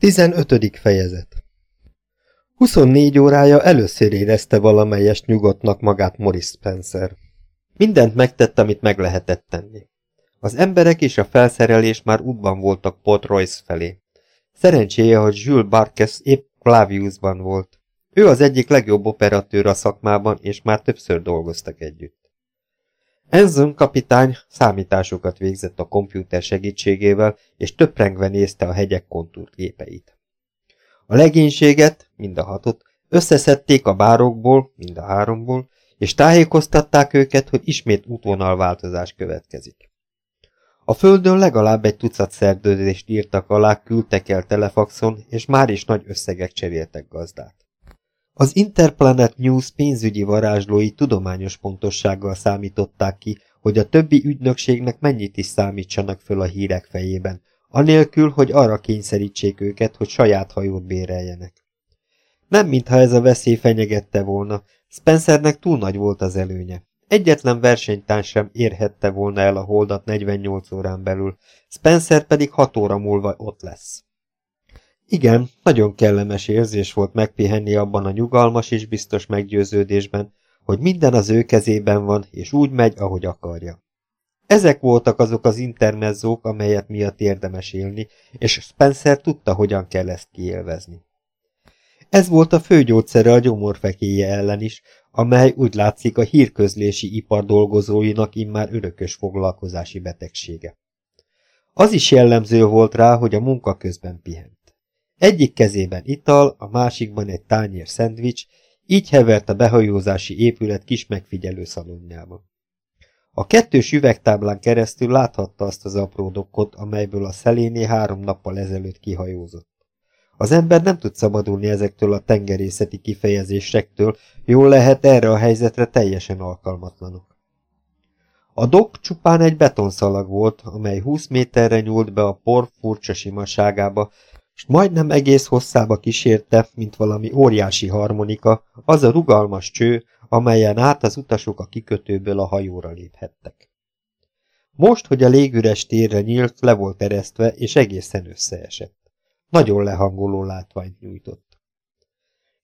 15. fejezet 24 órája először érezte valamelyest nyugodtnak magát Morris Spencer. Mindent megtett, amit meg lehetett tenni. Az emberek és a felszerelés már útban voltak Port Royce felé. Szerencséje, hogy Jules Barkes épp Claviusban volt. Ő az egyik legjobb operatőr a szakmában, és már többször dolgoztak együtt. Enson kapitány számításokat végzett a kompjúter segítségével, és töprengve nézte a hegyek kontúrképeit. A legénységet, mind a hatot, összeszedték a bárokból, mind a háromból, és tájékoztatták őket, hogy ismét útvonalváltozás következik. A földön legalább egy tucat szerződést írtak alá, küldtek el telefaxon, és már is nagy összegek cseréltek gazdát. Az Interplanet News pénzügyi varázslói tudományos pontossággal számították ki, hogy a többi ügynökségnek mennyit is számítsanak föl a hírek fejében, anélkül, hogy arra kényszerítsék őket, hogy saját hajót béreljenek. Nem mintha ez a veszély fenyegette volna, Spencernek túl nagy volt az előnye. Egyetlen versenytán sem érhette volna el a holdat 48 órán belül, Spencer pedig 6 óra múlva ott lesz. Igen, nagyon kellemes érzés volt megpihenni abban a nyugalmas és biztos meggyőződésben, hogy minden az ő kezében van, és úgy megy, ahogy akarja. Ezek voltak azok az intermezzók, amelyet miatt érdemes élni, és Spencer tudta, hogyan kell ezt kiélvezni. Ez volt a főgyógyszere a gyomorfekéje ellen is, amely úgy látszik a hírközlési ipar dolgozóinak immár örökös foglalkozási betegsége. Az is jellemző volt rá, hogy a munka közben pihent. Egyik kezében ital, a másikban egy tányér szendvics, így hevert a behajózási épület kis megfigyelő szalonjában. A kettős üvegtáblán keresztül láthatta azt az apró dokkot, amelyből a szeléné három nappal ezelőtt kihajózott. Az ember nem tud szabadulni ezektől a tengerészeti kifejezésektől, jól lehet erre a helyzetre teljesen alkalmatlanok. A dok csupán egy betonszalag volt, amely 20 méterre nyúlt be a por furcsa simaságába, s majdnem egész hosszába kísérte, mint valami óriási harmonika, az a rugalmas cső, amelyen át az utasok a kikötőből a hajóra léphettek. Most, hogy a légüres térre nyílt, le volt eresztve, és egészen összeesett. Nagyon lehangoló látványt nyújtott.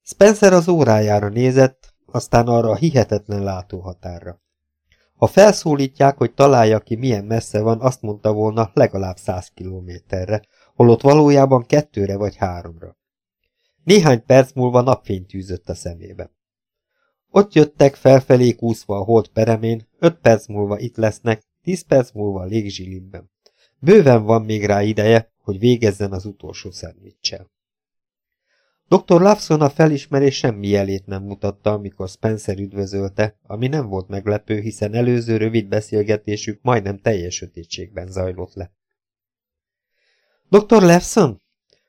Spencer az órájára nézett, aztán arra a hihetetlen látóhatárra. Ha felszólítják, hogy találja ki, milyen messze van, azt mondta volna legalább száz kilométerre, holott valójában kettőre vagy háromra. Néhány perc múlva napfény tűzött a szemébe. Ott jöttek felfelé kúszva a hold peremén, öt perc múlva itt lesznek, tíz perc múlva a légzsilimben. Bőven van még rá ideje, hogy végezzen az utolsó szendvicsel. Dr. Lawson a felismerés semmi jelét nem mutatta, amikor Spencer üdvözölte, ami nem volt meglepő, hiszen előző rövid beszélgetésük majdnem teljes sötétségben zajlott le. Dr. Lawson?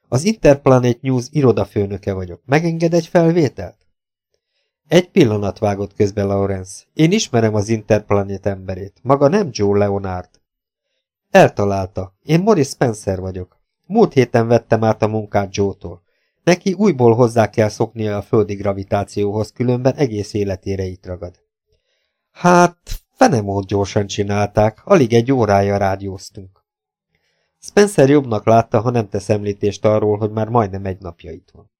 Az Interplanet News irodafőnöke vagyok. Megenged egy felvételt? Egy pillanat vágott közbe Lawrence. Én ismerem az Interplanet emberét. Maga nem Joe Leonard. Eltalálta. Én Morris Spencer vagyok. Múlt héten vettem át a munkát Joe-tól. Neki újból hozzá kell szoknia a földi gravitációhoz, különben egész életére itt ragad. Hát, fenemód gyorsan csinálták, alig egy órája rádióztunk. Spencer jobbnak látta, ha nem tesz említést arról, hogy már majdnem egy napja itt van.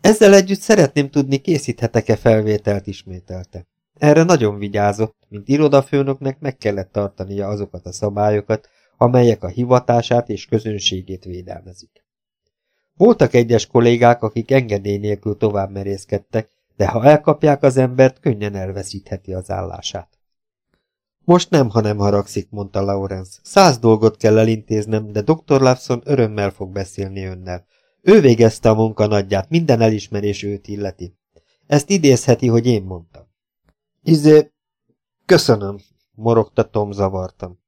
Ezzel együtt szeretném tudni, készíthetek-e felvételt ismételte. Erre nagyon vigyázott, mint irodafőnöknek meg kellett tartania azokat a szabályokat, amelyek a hivatását és közönségét védelmezik. Voltak egyes kollégák, akik engedély nélkül tovább merészkedtek, de ha elkapják az embert, könnyen elveszítheti az állását. Most nem, ha nem haragszik, mondta Lawrence. Száz dolgot kell elintéznem, de dr. Lawson örömmel fog beszélni önnel. Ő végezte a munka nagyját, minden elismerés őt illeti. Ezt idézheti, hogy én mondtam. Izé, köszönöm, morogta Tom zavartam.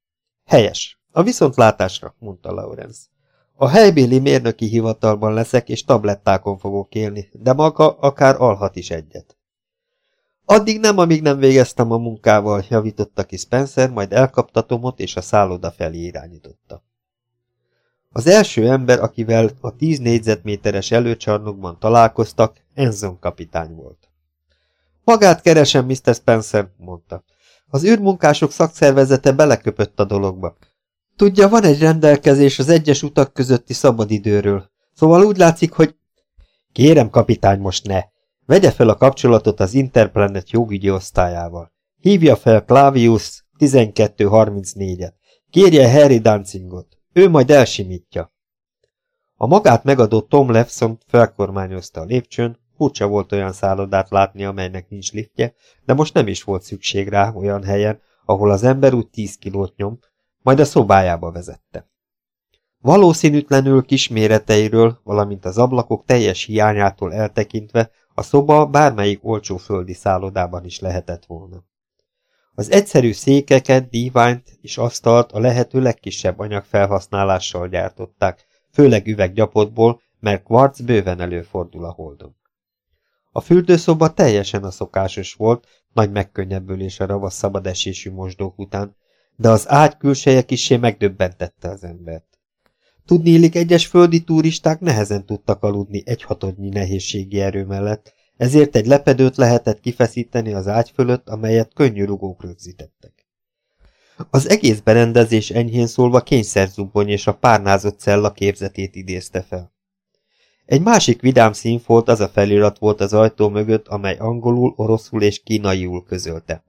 Helyes. A viszontlátásra, mondta Lawrence. A helybéli mérnöki hivatalban leszek, és tablettákon fogok élni, de maga akár alhat is egyet. Addig nem, amíg nem végeztem a munkával, javította ki Spencer, majd elkapta Tomot, és a szálloda felé irányította. Az első ember, akivel a tíz négyzetméteres előcsarnokban találkoztak, Enzon kapitány volt. Magát keresem, Mr. Spencer, mondta. Az űrmunkások szakszervezete beleköpött a dologba. Tudja, van egy rendelkezés az egyes utak közötti szabadidőről. Szóval úgy látszik, hogy... Kérem, kapitány, most ne! Vegye fel a kapcsolatot az Interplanet jogügyi osztályával. Hívja fel Clavius 1234-et. Kérje Harry Dancingot. Ő majd elsimítja. A magát megadó Tom Lefson felkormányozta a lépcsőn, furcsa volt olyan szállodát látni, amelynek nincs liftje, de most nem is volt szükség rá olyan helyen, ahol az ember úgy tíz kilót nyom, majd a szobájába vezette. Valószínűtlenül kisméreteiről, valamint az ablakok teljes hiányától eltekintve a szoba bármelyik olcsó földi szállodában is lehetett volna. Az egyszerű székeket, díványt és asztalt a lehető legkisebb anyagfelhasználással gyártották, főleg üveggyapotból, mert kvarc bőven előfordul a holdon. A fürdőszoba teljesen a szokásos volt, nagy megkönnyebbülés a ravasz szabadesésű mosdók után, de az ágy külseje kisé megdöbbentette az embert. Tudnélik, egyes földi turisták nehezen tudtak aludni egy hatodnyi nehézségi erő mellett, ezért egy lepedőt lehetett kifeszíteni az ágy fölött, amelyet könnyű rugók rögzítettek. Az egész berendezés enyhén szólva kényszerzubbony és a párnázott cella képzetét idézte fel. Egy másik vidám színfolt az a felirat volt az ajtó mögött, amely angolul, oroszul és kínaiul közölte.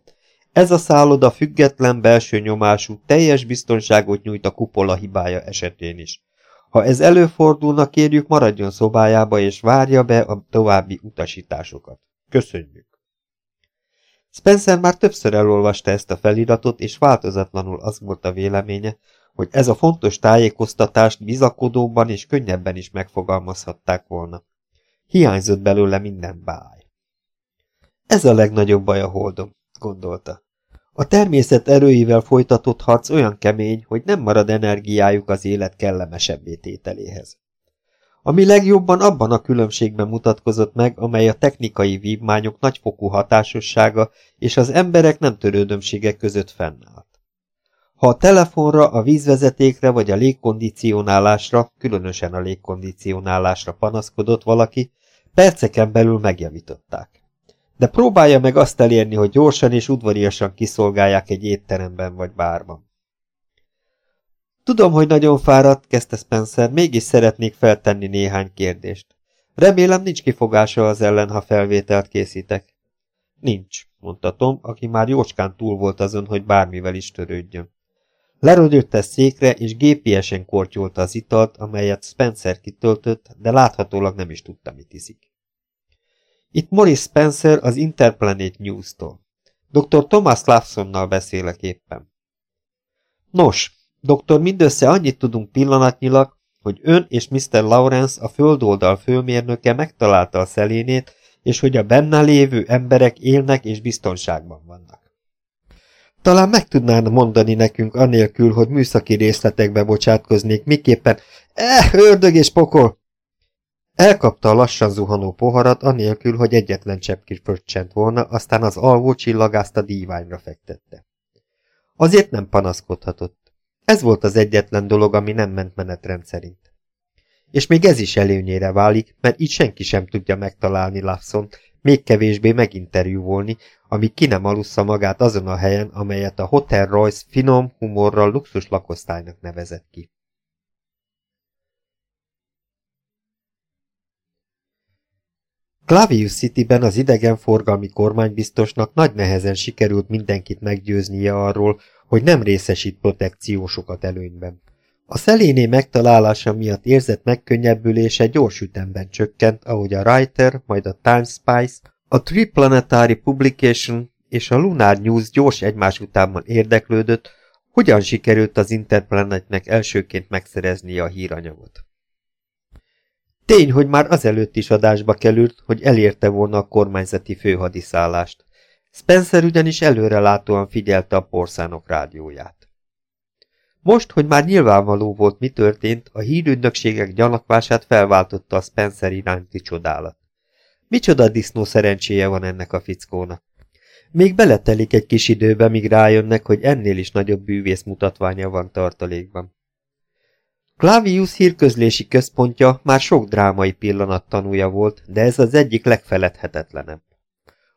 Ez a szálloda független belső nyomású, teljes biztonságot nyújt a kupola hibája esetén is. Ha ez előfordulna, kérjük maradjon szobájába és várja be a további utasításokat. Köszönjük! Spencer már többször elolvasta ezt a feliratot, és változatlanul az volt a véleménye, hogy ez a fontos tájékoztatást bizakodóban és könnyebben is megfogalmazhatták volna. Hiányzott belőle minden báj. Ez a legnagyobb baj a holdom, gondolta. A természet erőivel folytatott harc olyan kemény, hogy nem marad energiájuk az élet kellemesebb tételéhez. Ami legjobban abban a különbségben mutatkozott meg, amely a technikai vívmányok nagyfokú hatásossága és az emberek nem törődömsége között fennállt. Ha a telefonra, a vízvezetékre vagy a légkondicionálásra, különösen a légkondicionálásra panaszkodott valaki, perceken belül megjavították de próbálja meg azt elérni, hogy gyorsan és udvariasan kiszolgálják egy étteremben vagy bárban. Tudom, hogy nagyon fáradt, kezdte Spencer, mégis szeretnék feltenni néhány kérdést. Remélem nincs kifogása az ellen, ha felvételt készítek. Nincs, mondta Tom, aki már jócskán túl volt azon, hogy bármivel is törődjön. Lerodott székre, és gépiesen kortyolta az italt, amelyet Spencer kitöltött, de láthatólag nem is tudta, mit iszik. Itt Morris Spencer az Interplanet News-tól. Dr. Thomas Lawsonnal beszélek éppen. Nos, doktor, mindössze annyit tudunk pillanatnyilag, hogy ön és Mr. Lawrence, a földoldal főmérnöke megtalálta a szelénét, és hogy a benne lévő emberek élnek és biztonságban vannak. Talán meg tudnána mondani nekünk anélkül, hogy műszaki részletekbe bocsátkoznék, miképpen, eh, ördög és pokol, Elkapta a lassan zuhanó poharat, anélkül, hogy egyetlen csepp fröccsent volna, aztán az alvó csillagást a díványra fektette. Azért nem panaszkodhatott. Ez volt az egyetlen dolog, ami nem ment menetrend szerint. És még ez is előnyére válik, mert így senki sem tudja megtalálni lawson még kevésbé meginterjúvolni, amíg ki nem alussza magát azon a helyen, amelyet a Hotel Royce finom humorral luxus lakosztálynak nevezett ki. Clavius Cityben az idegenforgalmi kormánybiztosnak nagy nehezen sikerült mindenkit meggyőznie arról, hogy nem részesít protekciósokat előnyben. A szeléné megtalálása miatt érzett megkönnyebbülése gyors ütemben csökkent, ahogy a Writer, majd a Time Spice, a Triplanetary Publication és a Lunar News gyors egymás utánban érdeklődött, hogyan sikerült az Interplanetnek elsőként megszereznie a híranyagot. Tény, hogy már azelőtt is adásba került, hogy elérte volna a kormányzati főhadiszállást. Spencer ugyanis előrelátóan figyelte a porszánok rádióját. Most, hogy már nyilvánvaló volt, mi történt, a hírügynökségek gyanakvását felváltotta a Spencer iránti csodálat. Micsoda disznó szerencséje van ennek a fickónak. Még beletelik egy kis időbe, míg rájönnek, hogy ennél is nagyobb bűvész mutatványa van tartalékban. Clavius hírközlési központja már sok drámai pillanat tanúja volt, de ez az egyik legfeledhetetlenebb.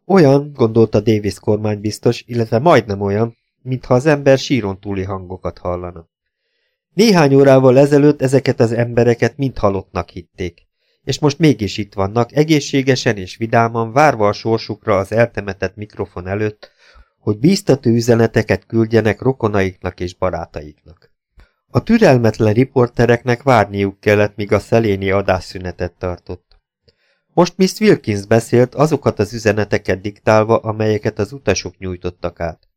Olyan, gondolta Davis kormánybiztos, illetve majdnem olyan, mintha az ember síron túli hangokat hallana. Néhány órával ezelőtt ezeket az embereket mind halottnak hitték, és most mégis itt vannak, egészségesen és vidáman, várva a sorsukra az eltemetett mikrofon előtt, hogy bíztató üzeneteket küldjenek rokonaiknak és barátaiknak. A türelmetlen riportereknek várniuk kellett, míg a szeléni adásszünetet tartott. Most Miss Wilkins beszélt azokat az üzeneteket diktálva, amelyeket az utasok nyújtottak át.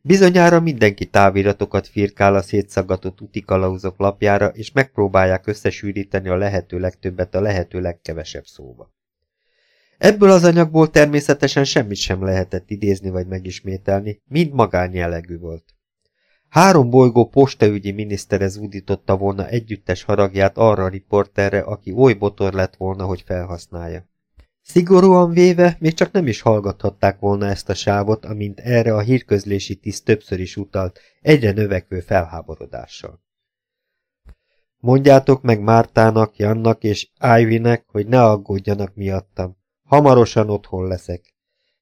Bizonyára mindenki táviratokat firkál a szétszaggatott utikalauzok lapjára, és megpróbálják összesűríteni a lehető legtöbbet a lehető legkevesebb szóba. Ebből az anyagból természetesen semmit sem lehetett idézni vagy megismételni, mind magánjellegű volt. Három bolygó postaügyi minisztere zúdította volna együttes haragját arra a riporterre, aki oly botor lett volna, hogy felhasználja. Szigorúan véve még csak nem is hallgathatták volna ezt a sávot, amint erre a hírközlési tiszt többször is utalt, egyre növekvő felháborodással. Mondjátok meg Mártának, Jannak és Ivynek, hogy ne aggódjanak miattam. Hamarosan otthon leszek.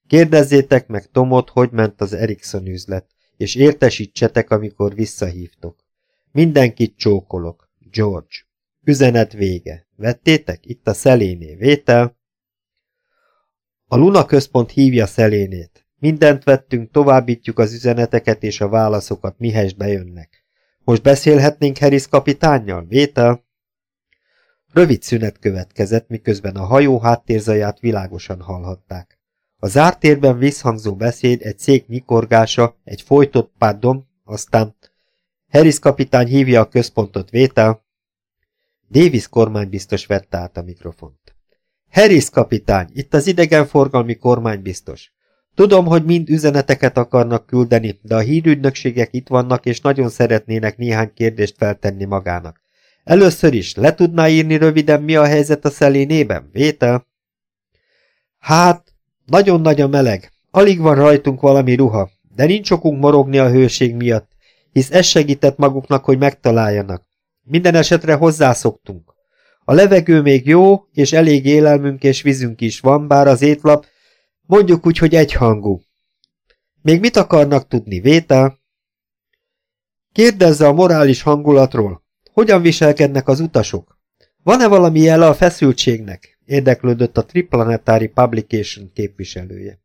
Kérdezzétek meg Tomot, hogy ment az Erikson üzlet, és értesítsetek, amikor visszahívtok. Mindenkit csókolok. George. Üzenet vége. Vettétek? Itt a szeléné. Vétel? A Luna központ hívja szelénét. Mindent vettünk, továbbítjuk az üzeneteket és a válaszokat, mihez bejönnek. Most beszélhetnénk Harris kapitánnyal? Vétel? Rövid szünet következett, miközben a hajó háttérzaját világosan hallhatták. A zárt térben visszhangzó beszéd, egy szék nyikorgása, egy folytott páddom, aztán Harris kapitány hívja a központot vétel. Davis kormánybiztos vette át a mikrofont. Harris kapitány, itt az idegenforgalmi kormánybiztos. Tudom, hogy mind üzeneteket akarnak küldeni, de a hírügynökségek itt vannak, és nagyon szeretnének néhány kérdést feltenni magának. Először is, le tudná írni röviden, mi a helyzet a szelénében? Vétel? Hát, nagyon nagy a meleg. Alig van rajtunk valami ruha, de nincs okunk morogni a hőség miatt, hisz ez segített maguknak, hogy megtaláljanak. Minden esetre hozzászoktunk. A levegő még jó, és elég élelmünk és vízünk is van, bár az étlap mondjuk úgy, hogy egyhangú. Még mit akarnak tudni, Vétel? Kérdezze a morális hangulatról. Hogyan viselkednek az utasok? Van-e valami jele a feszültségnek? Érdeklődött a Triplanetary Publication képviselője.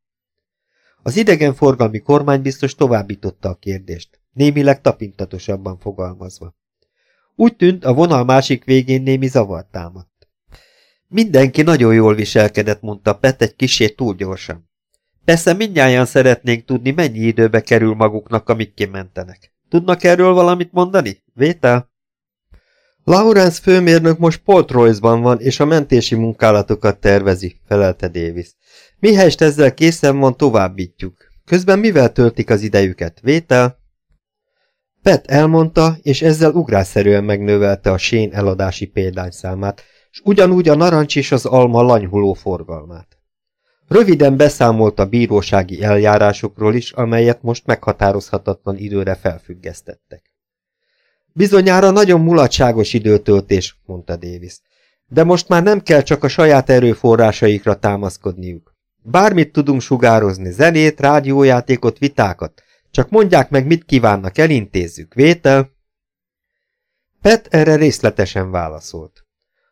Az idegenforgalmi kormány biztos továbbította a kérdést, némileg tapintatosabban fogalmazva. Úgy tűnt, a vonal másik végén némi zavar támadt. Mindenki nagyon jól viselkedett, mondta Pet egy kisét túl gyorsan. Persze mindnyáján szeretnénk tudni, mennyi időbe kerül maguknak, amíg kimentenek. Tudnak erről valamit mondani? Vétel? Lawrence főmérnök most Port van, és a mentési munkálatokat tervezi, felelte Davis. Mihelyest ezzel készen van, továbbítjuk. Közben mivel töltik az idejüket? Vétel? Pet elmondta, és ezzel ugrásszerűen megnövelte a sén eladási példányszámát, és ugyanúgy a narancs és az alma lanyhuló forgalmát. Röviden beszámolt a bírósági eljárásokról is, amelyet most meghatározhatatlan időre felfüggesztettek. Bizonyára nagyon mulatságos időtöltés, mondta Davis. De most már nem kell csak a saját erőforrásaikra támaszkodniuk. Bármit tudunk sugározni, zenét, rádiójátékot, vitákat. Csak mondják meg, mit kívánnak, elintézzük. Vétel? Pet erre részletesen válaszolt.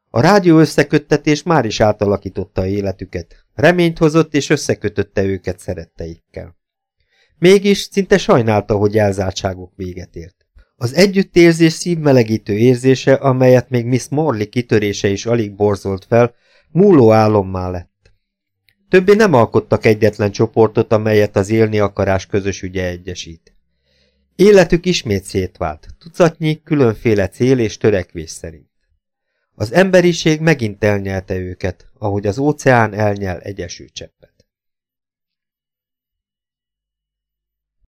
A rádió összeköttetés már is átalakította életüket. Reményt hozott és összekötötte őket szeretteikkel. Mégis szinte sajnálta, hogy elzártságok véget ért. Az együttérzés szívmelegítő érzése, amelyet még Miss Morley kitörése is alig borzolt fel, múló álommá lett. Többé nem alkottak egyetlen csoportot, amelyet az élni akarás közös ügye egyesít. Életük ismét szétvált, tucatnyi, különféle cél és törekvés szerint. Az emberiség megint elnyelte őket, ahogy az óceán elnyel egy esőcseppet.